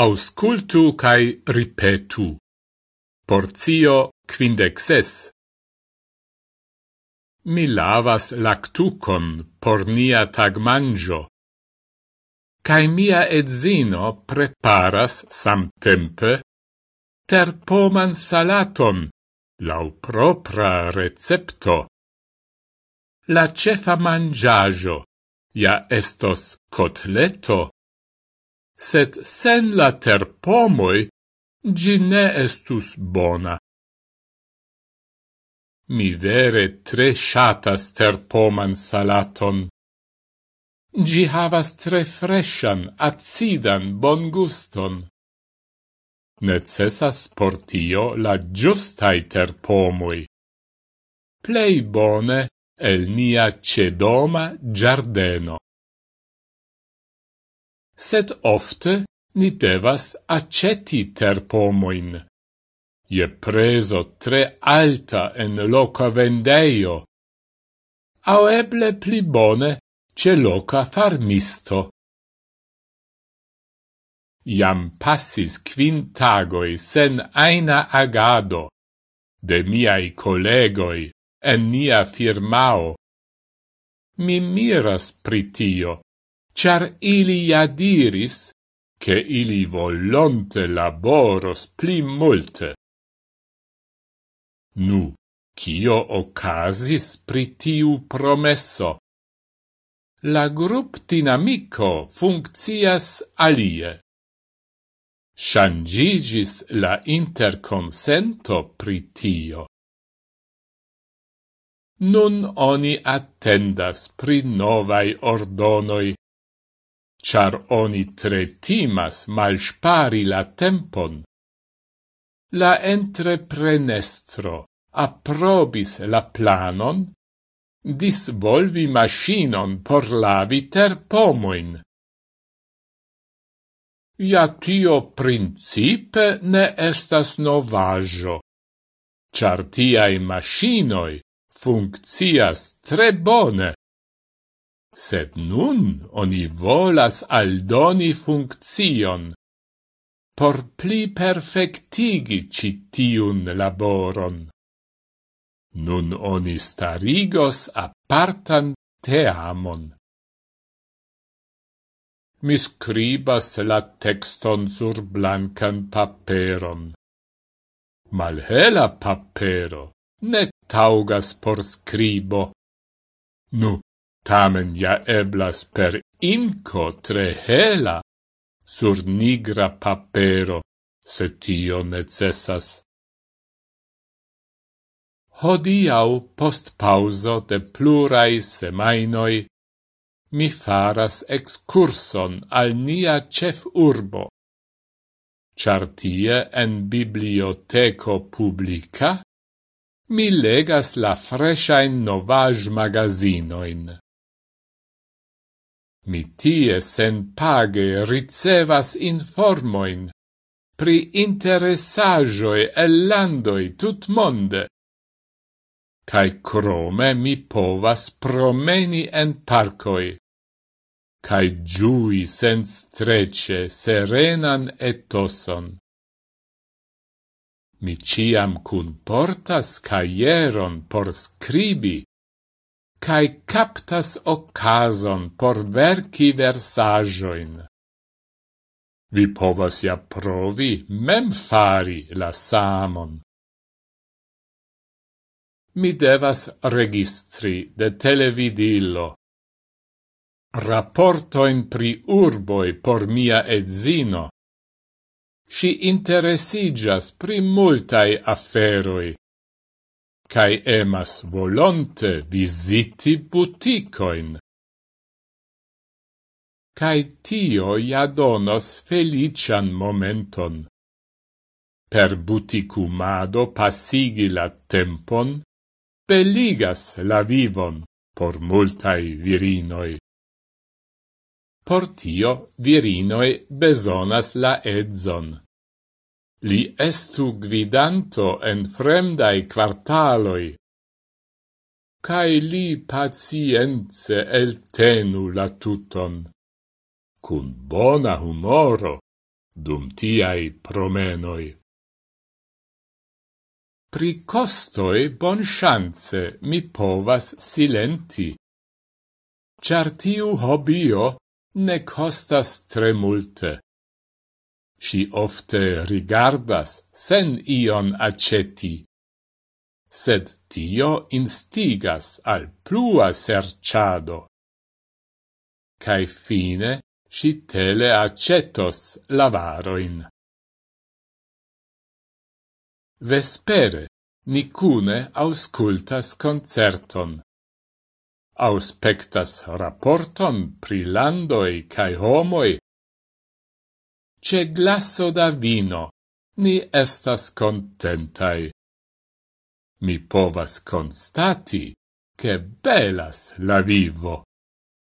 Auscultu cae ripetu. Porzio quindexes. Mi lavas lactucon por nia tagmangio. Cae mia edzino preparas samtempe terpoman salaton lau propra recepto. La cefa mangiajo ja estos cotleto set sen la terpomoi gi ne estus bona. Mi vere tre shatas terpoman salaton. Gi havas tre freshan, acidan, bon guston. Necessas portio la giustai terpomoi. Plei bone el nia cedoma giardeno sed ofte ni devas aceti terpomoin. Je preso tre alta en loca vendeio, au eble pli bone ce loca farmisto. Iam passis quin tagoi sen aina agado de miai collegoi en nia firmao. Mi miras pritio, char ili ja diris, che ili volonte laboros pli multe. Nu, cio ocasis pritiu promesso? La grup dinamico funccias alie. Shangigis la interconsento pritio. Nun oni attendas pri novai ordonoi char oni tre timas mal spari la tempon. La entreprenestro approbis la planon disvolvi machinon por lavi ter pomoin. Ja tio principe ne estas novajo, char tiai machinoi funccias tre bone sed nun oni volas aldoni funkcion por pli perfectigi citiun laboron. Nun oni starigos apartan teamon. Mi scribas la texton sur blancan paperon. Malhela papero ne taugas por scribo. Nu, Tamen ja eblas per inco tre hela sur nigra papero, se tio necessas. Hodiau post pauso de plurai semainoi mi faras excurson al nia cef urbo. Char tie en biblioteco publica mi legas la freshain novaj magazinoin. Mi tie sen page ricevas informoin pri interessagioi el landoi tut monde. Cai crome mi povas promeni en parcoi, cai giui sen strece serenan etoson. Mi ciam cun portas caieron por scribi, cae captas occason por verci versajoin. Vi povas ja provi mem fari la samon. Mi devas registri de televidillo rapportoin pri urboi por mia edzino. Si interesigas pri multai afferoi, cae emas volonte visiti buticoin. Cae tio ja donos felician momenton. Per buticumado passigi la tempon, belligas la vivon por multai virinoi. Por tio virinoi besonas la edzon Li estu gvidanto en fremdai quartaloi, cae li pacience eltenu la tuton, cun bona humoro dum tiai promenoi. Pri costoi bon chance mi povas silenti, char tiu hobio ne costas tre multe. Si ofte rigardas sen ion aceti. Sed tio instigas al plua serciado. Cai fine si tele acetos lavaroin. Vespere nicune auscultas concerton auspectas rapporton pri landoi cae homoi ce glasso da vino, ni estas contentai. Mi povas constati che belas la vivo.